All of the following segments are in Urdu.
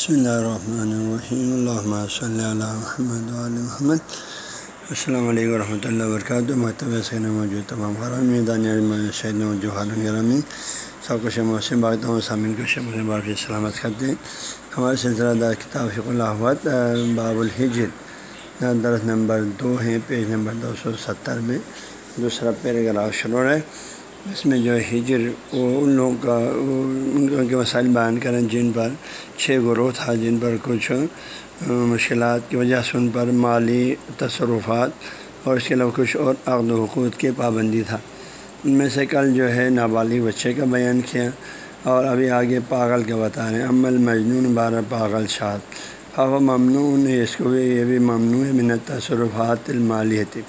بسم اللہ الرحمن الرحیم اللہ صلی اللہ محمد علیہ محمد السلام علیکم ورحمۃ اللہ وبرکاتہ محتبہ سین موجود تمام خرامی دانیہ شہید جوہر گرامی سب کچھ موسم باغ تمام سامعین کو شب باقی سلامت کرتے ہیں ہمارے سلسلہ دار کتاب فق اللہ باب الحجر درس نمبر دو ہیں پیج نمبر دو سو ستر میں دوسرا پیراگراف شروع ہے اس میں جو ہے ہجر، وہ ان لوگوں کا ان لوگوں کے مسائل بیان کریں جن پر چھ گروہ تھا، جن پر کچھ مشکلات کی وجہ سے ان پر مالی تصرفات اور اس کے علاوہ کچھ اور عقد و حقوق کی پابندی تھا۔ ان میں سے کل جو ہے نابالغ بچے کا بیان کیا اور ابھی آگے پاگل کے بتا رہے ہیں۔ عمل مجنون بارہ پاگل شاد۔ ہاں، ہوا ممنوع اس کو بھی، یہ بھی ممنوع ہے منت تصرفات المالیتی۔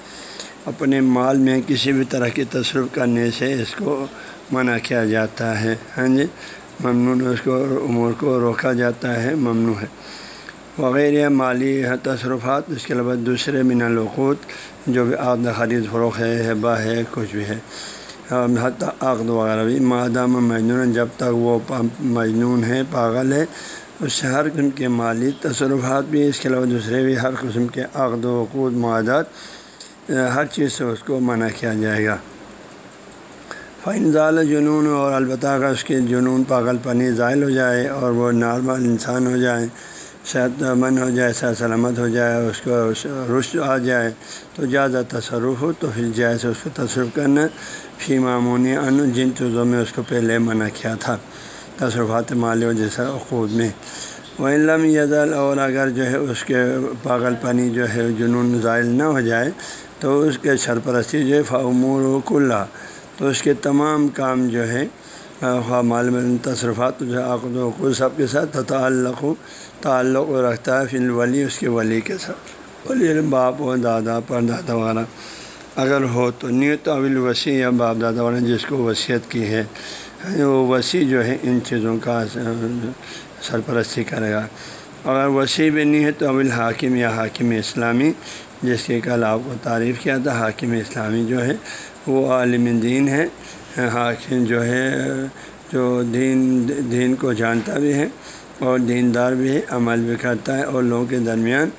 اپنے مال میں کسی بھی طرح کی تصرف کرنے سے اس کو منع کیا جاتا ہے۔ ہاں جی ممنوع اس کو امور کو روکا جاتا ہے، ممنوع ہے۔ وغیرہ مالی تصرفات، اس کے علاوہ دوسرے من الوقوت جو بھی عقد خرید، فروخت ہے ہبا ہے، کچھ بھی ہے۔ حتیٰ عقد وغیرہ بھی۔ مادام مجنون، جب تک وہ مجنون ہے، پاگل ہے، اس سے ہر قسم کے مالی تصرفات بھی، اس کے علاوہ دوسرے بھی، ہر قسم کے عقد و وقوت معادات ہر چیز سے اس کو منع کیا جائے گا۔ فنزال جنون، اور البتہ اگر اس کے جنون پاگل پنی ظاہر ہو جائے اور وہ نارمل انسان ہو جائے، صحت مند ہو جائے، صحت سلامت ہو جائے، اس کو رشت آ جائے، تو زیادہ تصرف ہو، تو پھر جائز اس کو تصرف کرنا۔ فی معمونی ان، جن چیزوں میں اس کو پہلے منع کیا تھا، تصرفات مالی و جیسا خود میں۔ وہ علم یزل اور اگر جو ہے اس کے پاگل پنی جو ہے جنون ظاہر نہ ہو جائے تو اس کے سرپرستی جو ہے فعمور و کلّہ تو اس کے تمام کام جو ہے خواہ مال میں تصرفات جو ہے عقد و حقوق سب کے ساتھ تعلق تعلق رکھتا ہے فی ولی اس کے ولی کے ساتھ۔ ولی باپ و دادا پر دادا وغیرہ اگر ہو تو نیت اول وسیع یا باپ دادا والا جس کو وصیت کی ہے یعنی وہ وسیع جو ہے، ان چیزوں کا سرپرستی کرے گا۔ اگر وسیع بھی نہیں ہے تو اول حاکم یا حاکم اسلامی جس کے کل آپ کو تعریف کیا تھا، حاکم اسلامی جو ہے، وہ عالم دین ہے حاکم جو ہے، جو دین دین کو جانتا بھی ہے اور دیندار بھی ہے، عمل بھی کرتا ہے اور لوگوں کے درمیان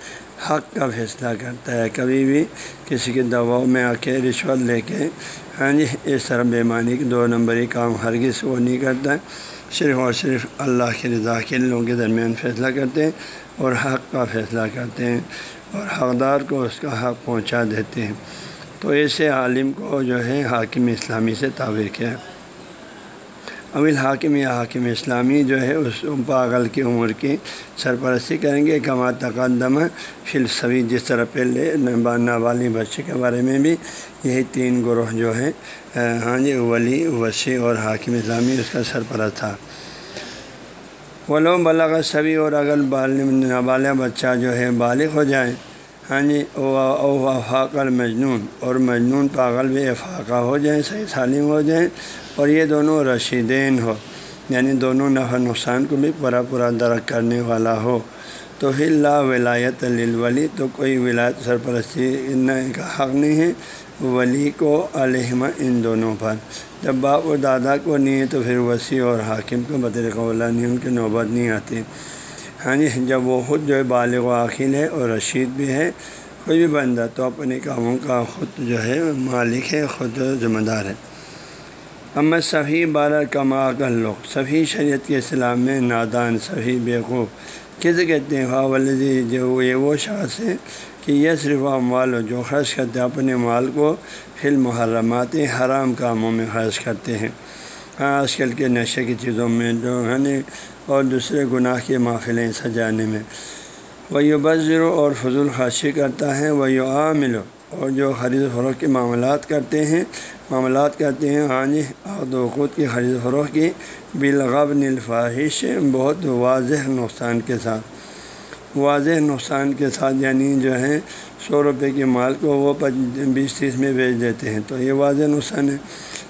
حق کا فیصلہ کرتا ہے۔ کبھی بھی کسی کے دباؤ میں آ کے رشوت لے کے ہاں جی اس طرح بےمانی کے دو نمبری کام ہرگز وہ نہیں کرتا۔ ہے صرف اور صرف اللہ کی رضا کے لوگوں کے درمیان فیصلہ کرتے ہیں اور حق کا فیصلہ کرتے ہیں۔ اور حقدار کو اس کا حق پہنچا دیتے ہیں۔ تو ایسے عالم کو جو ہے حاکم اسلامی سے تعبیر کیا۔ اول حاکم یا حاکم اسلامی جو ہے اس پاگل کی عمر کی سرپرستی کریں گے۔ کما تقدم فل جس طرح پہلے نابالی بچے کے بارے میں بھی یہی تین گروہ جو ہے ہاں جی ولی، وسیع اور حاکم اسلامی اس کا سرپرست تھا۔ ولو بلغ سبھی اور اگر نابالغ بچہ جو ہے بالغ ہو جائے ہاں جی او افاق المجنون اور مجنون پاگل بھی افاقہ ہو جائیں صحیح سالم ہو جائیں اور یہ دونوں رشیدین ہو یعنی دونوں نفع نقصان کو بھی پورا پورا درک کرنے والا ہو۔ تو پھر لا ولایت للولی تو کوئی ولایت سرپرستی کا حق نہیں ہے۔ ولی کو علیہمہ ان دونوں پر۔ جب باپ و دادا کو نہیں ہے تو پھر وسیع اور حاکم کو بطر قولہ نہیں، ان کی نوبت نہیں آتی۔ ہاں جی جب وہ خود جو ہے بالغ و عاقل ہے اور رشید بھی ہے، کوئی بھی بندہ تو اپنے کاموں کا خود جو ہے مالک ہے، خود ذمہ دار ہے۔ اما صفی بارہ کما کر لوگ صفی شریعت کے اسلام میں نادان، صفی بیوقوف۔ کسے کہتے ہیں ولدی جی، جو یہ وہ شخص ہے کہ یہ صرف اموال ہو جو خرچ کرتے ہیں، اپنے مال کو فل محرمات حرام کاموں میں خرچ کرتے ہیں۔ ہاں آج کل کے نشے کی چیزوں میں جو ہے نا، اور دوسرے گناہ کے محفلیں سجانے میں۔ وہ یو بذر اور فضول خرچی کرتا ہے وہ یو عامل اور جو خرید و فروخت کے معاملات کرتے ہیں، معاملات کرتے ہیں ہاں جی عقد وقوت کی خرید و فروخت کی بالغب نلفاحش بہت واضح نقصان کے ساتھ۔ واضح نقصان کے ساتھ یعنی جو ہے، سو روپے کے مال کو وہ بیس تیس میں بیچ دیتے ہیں۔ تو یہ واضح نقصان ہے۔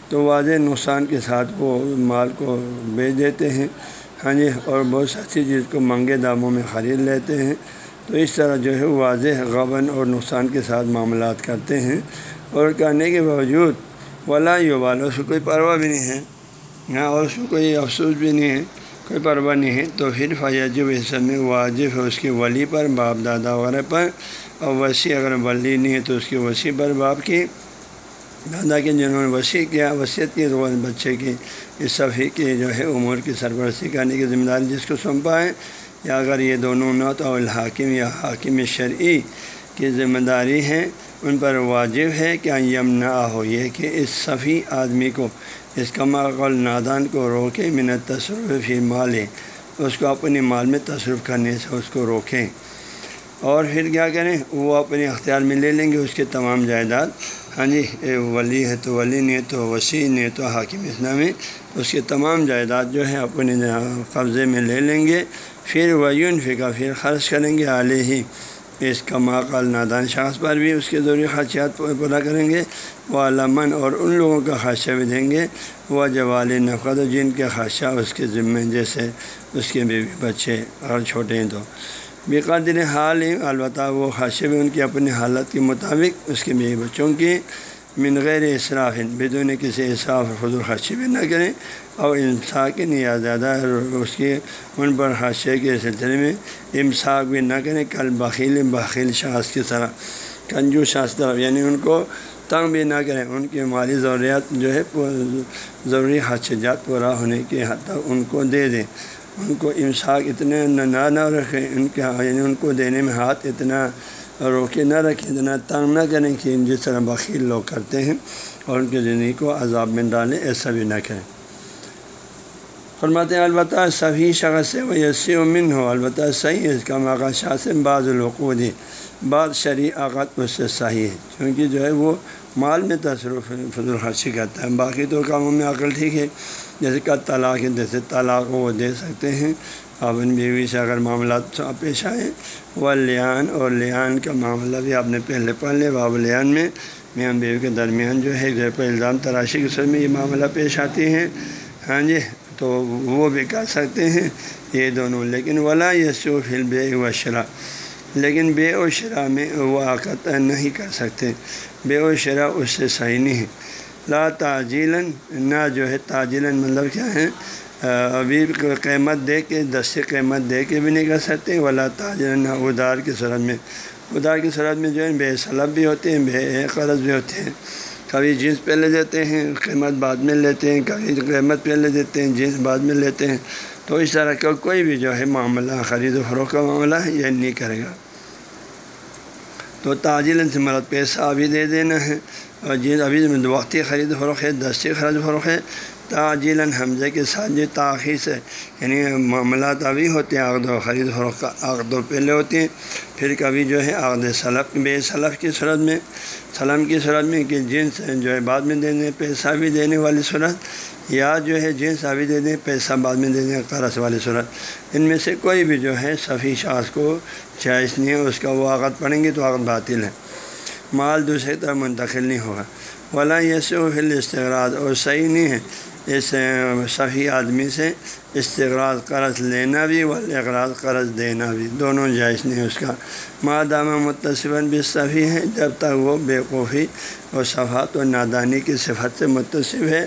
تو واضح نقصان کے ساتھ وہ مال کو بیچ دیتے ہیں۔ ہاں جی اور بہت سچی چیز کو منگے داموں میں خرید لیتے ہیں۔ تو اس طرح جو ہے واضح غبن اور نقصان کے ساتھ معاملات کرتے ہیں اور کرنے کے باوجود ولا یو اس کو کوئی پرواہ بھی نہیں ہے۔ ہاں اور اس کو کوئی افسوس بھی نہیں ہے، کوئی پرواہ نہیں ہے۔ تو پھر فیجب حصہ میں واجب ہے اس کے ولی پر، باپ دادا وغیرہ پر۔ اور وسیع اگر ولی نہیں ہے تو اس کی وسیع پر باپ کی، دادا کے جنہوں نے وسیع کیا وصیت کی تو بچے کی، اس صفحے کی جو ہے عمر کی سرپرستی کرنے کی ذمہ داری جس کو سونپا ہے۔ یا اگر یہ دونوں نعت اور الحاکم یا حاکم شرعی کی ذمہ داری ہے، ان پر واجب ہے کہ یم نہ ہو یہ کہ اس صفی آدمی کو، اس کماقل نادان کو روکے منت تصرف فی مالیں اس کو اپنے مال میں تصرف کرنے سے اس کو روکیں۔ اور پھر کیا کریں، وہ اپنے اختیار میں لے لیں گے اس کے تمام جائیداد۔ ہاں جی ولی ہے تو ولی، نہیں تو وسیع، نہیں تو حاکم اسلامی اس کے تمام جائیداد جو ہے اپنے قبضے میں لے لیں گے۔ پھر ویون فکا پھر خرچ کریں گے۔ علیہ ہی اس کا ماقال نادان شخص پر بھی اس کے ضروری خرچیات پورا کریں گے۔ وہ علامن اور ان لوگوں کا خدشہ بھی دیں گے۔ وہ جوال نفقت جن کے خدشہ اس کے ذمے جیسے اس کے بیوی بچے اگر چھوٹے ہیں تو۔ بے قدر حال ہی البتہ وہ خدشے بھی ان کی اپنی حالت کے مطابق اس کے بیوی بچوں کی من غیر اصراف بدون کسی اصراف خود خدشے بھی نہ کریں اور امساکن یا زیادہ اس کی ان پر خدشے کے سلسلے میں امساک بھی نہ کریں۔ کل بخیل بخیل شاخ کی طرح، کنجو شاخ طرف یعنی ان کو تنگ بھی نہ کریں۔ ان کی مالی ضروریات جو ہے ضروری خدشات پورا ہونے کے حد تک ان کو دے دیں۔ ان کو امساک اتنے نہ نہ رکھیں، ان کے ہاں، یعنی ان کو دینے میں ہاتھ اتنا روکے نہ رکھیں، اتنا تنگ نہ کریں کہ جس طرح بخیل لوگ کرتے ہیں اور ان کی زندگی کو عذاب میں ڈالیں، ایسا بھی نہ کریں۔ فرماتے ہیں، البتہ سبھی شخص سے وہ یسی امن ہو البتہ صحیح ہے اس کا موقع شاہ سے بعض الوقود ہے۔ بعض شرعی آغت اس سے صحیح ہے کیونکہ جو ہے وہ مال میں تصرف، فضول خرچی کرتا ہے۔ باقی تو کاموں میں عقل ٹھیک ہے، جیسے کا طلاق ہے، جیسے طلاق وہ دے سکتے ہیں۔ اپن بیوی سے اگر معاملات پیش آئیں وہ لیان اور لیان کا معاملہ بھی آپ نے پہلے پڑھ لے باب لیان میں میاں بیوی کے درمیان جو ہے گھر پر الزام، تراشی کے سر میں یہ معاملہ پیش آتی ہیں ہاں جی۔ تو وہ بھی کر سکتے ہیں یہ دونوں، لیکن ولا یسو فل بے و شرح لیکن بے و شرح میں وہ آقت نہیں کر سکتے، بے و شرح اس سے صحیح نہیں ہے۔ لا تاجیلاً نہ جو ہے تاجیلاً مطلب کیا ہے؟ ابھی قیمت دے کے، دس قیمت دے کے بھی نہیں کر سکتے، ولا تاجر ادار کی صورت میں۔ ادار کی صورت میں جو ہے بے سلب بھی ہوتے ہیں، بے قرض بھی ہوتے ہیں۔ کبھی جنس پہ لے دیتے ہیں، قیمت بعد میں لیتے ہیں، کبھی قیمت پہلے دیتے ہیں، جنس بعد میں لیتے ہیں۔ تو اس طرح کا کوئی بھی جو ہے معاملہ، خرید و فروخت کا معاملہ ہے یہ نہیں کرے گا۔ تو تاجل سے مرد پیسہ بھی دے دینا ہے۔ جن جی ابھی وقتی خرید فروخت ہے، دستی خرید فروخت ہے تاجل جی حمزے کے ساتھ جو تاخیر سے یعنی معاملات ابھی ہوتے ہیں، عقد و خرید فروخت کا عقد و پہلے ہوتے ہیں، پھر کبھی جو ہے عقد سلف، بے سلف کی صورت میں، سلم کی صورت میں کہ جنس جو ہے بعد میں دینے، پیسہ بھی دینے والی صورت، یا جو ہے جنس ابھی دے دیں، پیسہ بعد میں دے دیں قرض والی صورت۔ ان میں سے کوئی بھی جو ہے صفی شاخ کو جائز نہیں ہے، اس کا وہ عقد پڑھیں گے تو عقد باطل ہے۔ مال دوسری طرف منتقل نہیں ہوگا۔ ولا یہ سے استغراض اور صحیح نہیں ہے۔ اس صحیح آدمی سے استغراض قرض لینا بھی و اقراض قرض دینا بھی، دونوں جائز نہیں اس کا۔ مادامہ متصفن بھی صحیح ہے جب تک وہ بیوقوفی اور صفحات و نادانی کی صفت سے متصف ہے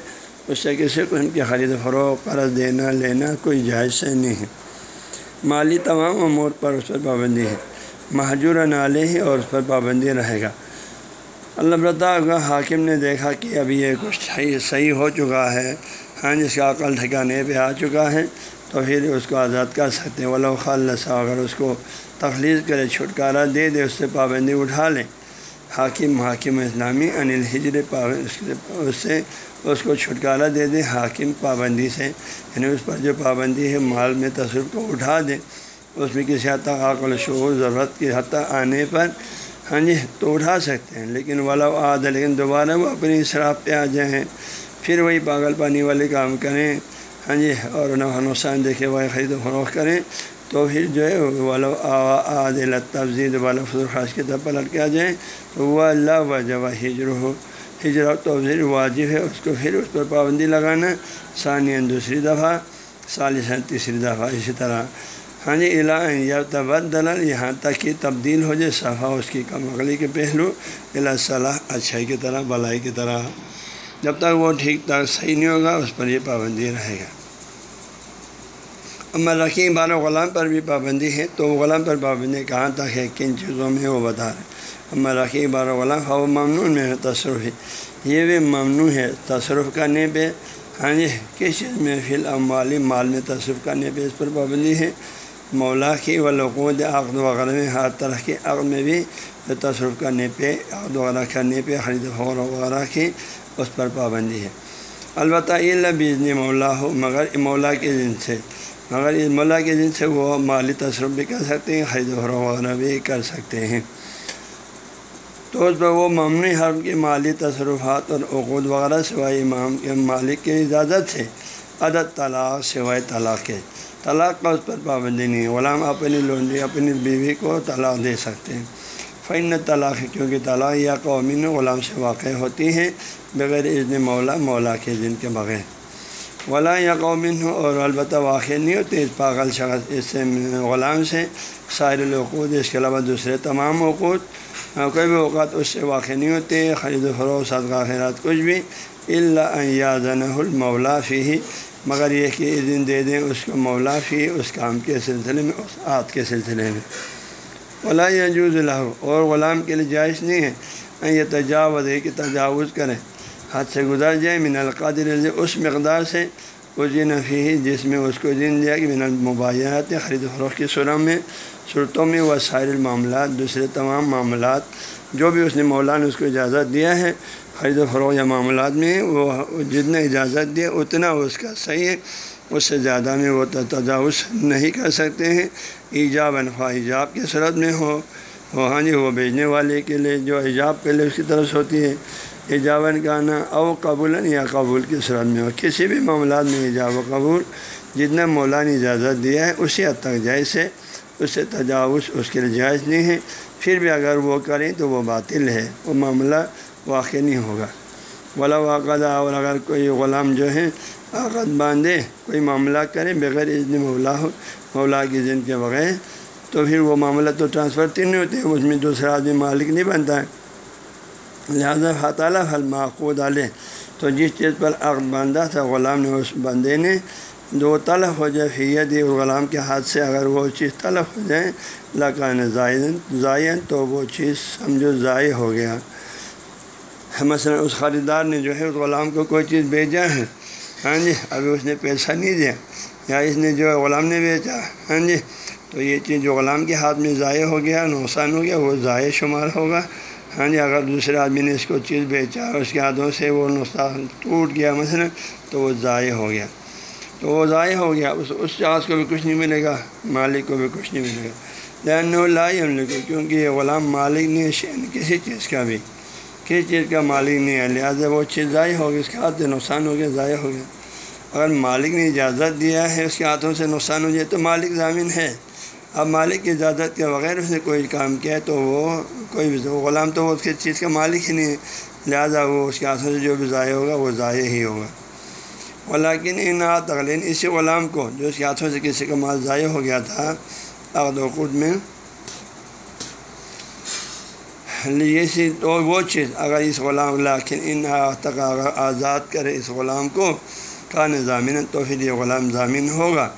اس سے کسی کو ان کی خرید فروغ، قرض دینا، لینا کوئی جائز سے نہیں ہے۔ مالی تمام امور پر اس پر پابندی ہے۔ محجور نالے ہی اور اس پر پابندی رہے گا۔ اللہ برتا کا حاکم نے دیکھا کہ ابھی یہ کچھ صحیح صحیح ہو چکا ہے۔ ہاں جس کا عقل ٹھکانے پہ آ چکا ہے، تو پھر اس کو آزاد کر سکتے ہیں۔ ولا خالصہ اگر اس کو تخلیص کرے، چھٹکارا دے دے، اس سے پابندی اٹھا لیں حاکم حاکم اسلامی انل ہجر اس سے اس کو چھٹکارا دے دیں حاکم پابندی سے یعنی اس پر جو پابندی ہے، مال میں تصور کو اٹھا دیں اس میں کسی حد تک عقل شعور، ضرورت کی حد تک آنے پر ہاں جی تو اٹھا سکتے ہیں، لیکن والا آد لیکن دوبارہ وہ اپنی شراب پہ آ جائیں، پھر وہی پاگل پانی والے کام کریں ہاں جی اور نقصان دیکھے وہ خرید و فروخت کریں، تو پھر جو ہے والا آد تفزید والا فضول خاص کی طرف پلٹ کے آ جائیں، تو وہ اللہ و جب ہجر ہو۔ ہجر تو پھر واجب ہے، اس کو پھر اس پر پابندی لگانا ثانیہ دوسری دفعہ ثالث تیسری دفعہ، اسی طرح۔ ہاں جی الہ یا تبد دلل یہاں تک کہ تبدیل ہو جائے صفحہ اس کی کم عقلی کے پہلو اللہ صلاح، اچھائی کی طرح، بلائی کی طرح۔ جب تک وہ ٹھیک ٹھاک صحیح نہیں ہوگا، اس پر یہ پابندی رہے گا۔ اما رقی بار غلام پر بھی پابندی ہے، تو غلام پر پابندی کہاں تک ہے؟ کن چیزوں میں وہ بتا رہے اما رقی بار غلام ہو ممنوع میں تصرف ہے۔ یہ بھی ممنوع ہے، تصرف کرنے پہ ہاں جی کس چیز میں؟ فی الاموالی مال میں تصرف کرنے پہ اس پر پابندی ہے۔ مولا کی ولقود عقد وغیرہ میں ہر طرح کے عقد میں بھی تصرف کرنے پہ، عقد وغیرہ کرنے پہ، خرید فور وغیرہ کی اس پر پابندی ہے۔ البتہ یہ لبیزنی مولا ہو، مگر مولا کے دن سے، مگر اس مولا کے دن سے وہ مالی تصرف بھی کر سکتے ہیں، خرید و وغیرہ بھی کر سکتے ہیں۔ تو اس پر وہ ممنوع حرم کے مالی تصرفات اور عقود وغیرہ سوائے امام کے مالک کی اجازت سے، عدد طلاق سوائے طلاق کے۔ طلاق کا اس پر پابندی نہیں غلام اپنی لونڈی، اپنی بیوی کو طلاق دے سکتے ہیں۔ فن طلاق کیونکہ طلاق یا قومین غلام سے واقع ہوتی ہیں بغیر اذن مولا مولا کے دن کے بغیر۔ ولا یا قومن ہو اور البتہ واقع نہیں ہوتے اس پاگل شخص، اس سے غلام سے سائر العقود، اس کے علاوہ دوسرے تمام حقوق ہاں، کوئی بھی اوقات اس سے واقع نہیں ہوتے، خرید و فروغ صدقہ، خیرات، کچھ بھی۔ اللہ ذن المولا فی مگر یہ کہ دن دے دیں اس کو مولا فی، اس کام کے سلسلے میں، اس عاد کے سلسلے میں۔ ولا یجوز اللہ اور غلام کے لیے جائز نہیں ہے۔ یہ تجاوز ہے کہ تجاوز کریں۔ حد سے گزر جائے من القادر اس مقدار سے وہ جن فی جس میں اس کو جن دیا کہ من المبایات خرید و فروخت کی سرم میں، صورتوں میں وہ سائر معاملات دوسرے تمام معاملات۔ جو بھی اس نے مولا نے اس کو اجازت دیا ہے خرید و فروغ یا معاملات میں وہ جتنا اجازت دیا اتنا اس کا صحیح ہے، اس سے زیادہ میں وہ تجاوز نہیں کر سکتے ہیں۔ ایجاب انخواہ ایجاب کی صورت میں ہو وہ ہاں جی وہ بھیجنے والے کے لیے جو ایجاب پہلے اس کی طرف سے ہوتی ہے ایجابن کا او قبول یا قبول کی صورت میں ہو۔ کسی بھی معاملات میں ایجاب و قبول جتنا مولا نے اجازت دیا ہے، اسی حد تک جائز ہے۔ اس سے تجاوز اس کے لیے جائز نہیں ہے۔ پھر بھی اگر وہ کریں تو وہ باطل ہے۔ وہ معاملہ واقع نہیں ہوگا۔ ولا واقع اور اگر کوئی غلام جو ہے عقد باندھے، کوئی معاملہ کرے بغیر اذن مولا ہو، مولا کی ذن کے بغیر، تو پھر وہ معاملہ تو ٹرانسفر تین نہیں ہوتے، اس میں دوسرا آدمی مالک نہیں بنتا۔ ہے لہٰذا فطالہ حل معقود علیہ۔ تو جس چیز پر عقد باندھا تھا، غلام نے اس بندے نے جو طلب ہو جائے فیت غلام کے ہاتھ سے اگر وہ چیز طلب ہو جائے، لکان زائن زائن تو وہ چیز سمجھو ضائع ہو گیا۔ مثلا اس خریدار نے جو ہے اس غلام کو کوئی چیز بھیجا ہے؟ ہاں جی ابھی اس نے پیسہ نہیں دیا۔ یا اس نے جو غلام نے بیچا ہاں جی تو یہ چیز جو غلام کے ہاتھ میں ضائع ہو گیا، نقصان ہو گیا، وہ ضائع شمار ہوگا۔ ہاں جی اگر دوسرے آدمی نے اس کو چیز بیچا اس کے ہاتھوں سے وہ نقصان ٹوٹ گیا مثلا، تو وہ ضائع ہو گیا۔ تو وہ ضائع ہو گیا، اس اس جہاز کو بھی کچھ نہیں ملے گا، مالک کو بھی کچھ نہیں ملے گا۔ لین لائی ہم لوگ کیونکہ یہ غلام مالک نہیں کسی چیز کا بھی۔ کسی چیز کا مالک نہیں ہے، لہٰذا وہ چیز ضائع ہوگی اس کے ہاتھ سے نقصان ہو گیا، ضائع ہو گیا۔ اگر مالک نے اجازت دیا ہے، اس کے ہاتھوں سے نقصان ہو جائے تو مالک ضامین ہے۔ اب مالک کی اجازت کے بغیر اس نے کوئی کام کیا تو وہ کوئی بھی غلام تو وہ اس کی چیز کا مالک ہی نہیں ہے۔ لہٰذا وہ اس کے ہاتھوں سے جو بھی ضائع ہوگا، وہ ضائع ہی ہوگا۔ ولاکن ان تغلین اسی غلام کو جو اس کے ہاتھوں سے کسی کا مال ضائع ہو گیا تھا، عقد وقود میں یہ تو وہ چیز، اگر اس غلام لاکن ان تک اگر آزاد کرے اس غلام کو کا نظامین تو پھر یہ غلام ضامین ہوگا۔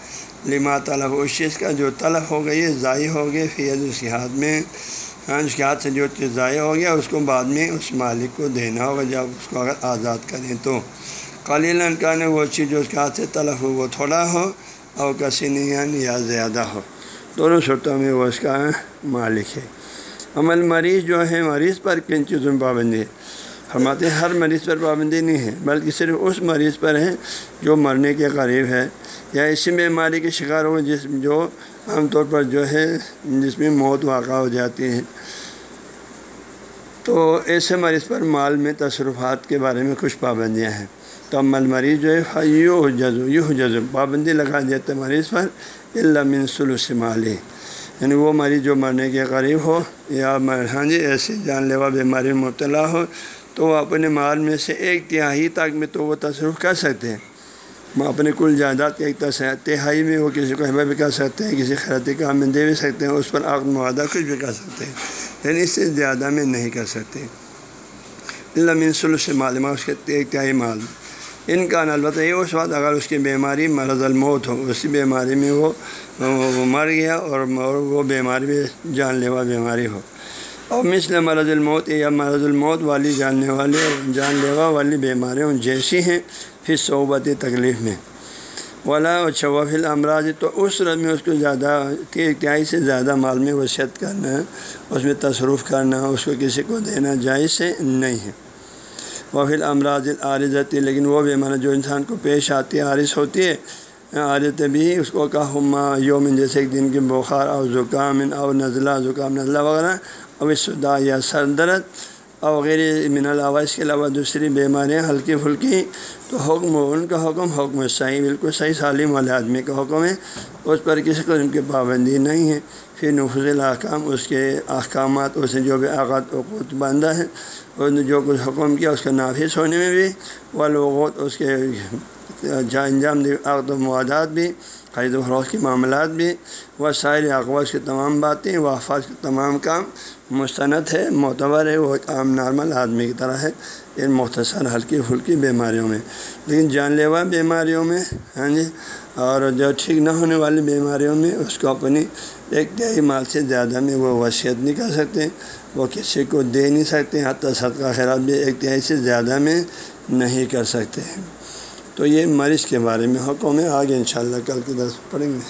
لما طلب، اس چیز کا جو طلب ہو گئی ضائع ہو گئے فیض اس کے ہاتھ میں ہاں اس کے ہاتھ سے جو چیز ضائع ہو گیا، اس کو بعد میں اس مالک کو دینا ہوگا، جب اس کو اگر آزاد کریں تو۔ قلیل کا نے وہ چیز جو اس کے ہاتھ سے طلب ہو، وہ تھوڑا ہو اور کسی نہیں، یا زیادہ ہو۔ دونوں صورتوں میں وہ اس کا مالک ہے۔ عمل مریض جو ہے مریض پر کن چیزوں میں پابندی ہے؟ فرماتے ہیں، ہر مریض پر پابندی نہیں ہے، بلکہ صرف اس مریض پر ہے جو مرنے کے قریب ہے یا اسی بیماری کے شکار ہو جس جو عام طور پر جو ہے، جس میں موت واقع ہو جاتی ہے۔ تو ایسے مریض پر مال میں تصرفات کے بارے میں کچھ پابندیاں ہیں۔ تو عمل مریض جو ہے یو جزو یو جزو پابندی لگا دیتے مریض پر علامن سلوس مالی یعنی وہ مریض جو مرنے کے قریب ہو یا ہاں جی ایسی جان لیوا بیماری میں مبتلا ہو، تو وہ اپنے مال میں سے ایک تہائی تک میں تو وہ تصرف کر سکتے ہیں۔ وہ اپنے کل جائیداد کے ایک تہائی میں وہ کسی کو حبہ بھی کر سکتے ہیں، کسی خیراتی کام میں دے بھی سکتے ہیں، اس پر عقد معاہدہ کچھ بھی کر سکتے ہیں۔ لیکن اس سے زیادہ میں نہیں کر سکتے۔ اللہ منسل سے معلومات اس کے ایک تہائی مال۔ ان کا البتہ یہ اس وقت اگر اس کی بیماری مرض الموت ہو اسی بیماری میں وہ وہ مر گیا اور وہ بیماری بھی جان لیوا بیماری ہو۔ اور مثل مرض الموت یا مرض الموت والی جاننے والے جان لیوا والی بیماریوں جیسی ہیں پھر صحبتی تکلیف میں۔ ولا و شوفل امراض تو اس رد میں اس کو زیادہ تہائی سے زیادہ مال میں وصیت کرنا، اس میں تصرف کرنا، اس کو کسی کو دینا جائز سے نہیں ہے۔ وفیل امراض عارضتی لیکن وہ بیماری جو انسان کو پیش آتی ہے عارض ہوتی ہے عارت بھی اس کو کا ہما یوم جیسے ایک دن کی بخار اور زکام اور نزلہ، زکام، نزلہ وغیرہ اب صدا یا سر درد اور وغیرہ من علاوہ اس کے علاوہ دوسری بیماریاں ہلکی پھلکی، تو حکم، ان کا حکم حکم صحیح، بالکل صحیح، سالم والے آدمی کا حکم ہے اس پر کسی قسم کی پابندی نہیں ہے۔ پھر نفظ الحکام اس کے احکامات اسے جو بھی آغات وقوت باندھا ہے، اس نے جو کچھ حکم کیا، اس کا نافذ ہونے میں بھی وہ اس کے جا انجام عقد و موادات بھی خرید و فروخت کے معاملات بھی وہ سارے اقواس کی تمام باتیں وہ افواج کے تمام کام، مستند ہے، معتبر ہے، وہ ایک عام نارمل آدمی کی طرح ہے، ان مختصر ہلکی پھلکی بیماریوں میں۔ لیکن جان لیوا بیماریوں میں ہاں جی اور جو ٹھیک نہ ہونے والی بیماریوں میں اس کو اپنی ایک تہائی مال سے زیادہ میں وہ وصیت نہیں کر سکتے، وہ کسی کو دے نہیں سکتے، حتیٰ صدقہ خیرات بھی ایک تہائی سے زیادہ میں نہیں کر سکتے۔ تو یہ مریض کے بارے میں حکم ہے، آگے انشاءاللہ کل کے درس پڑھیں گے۔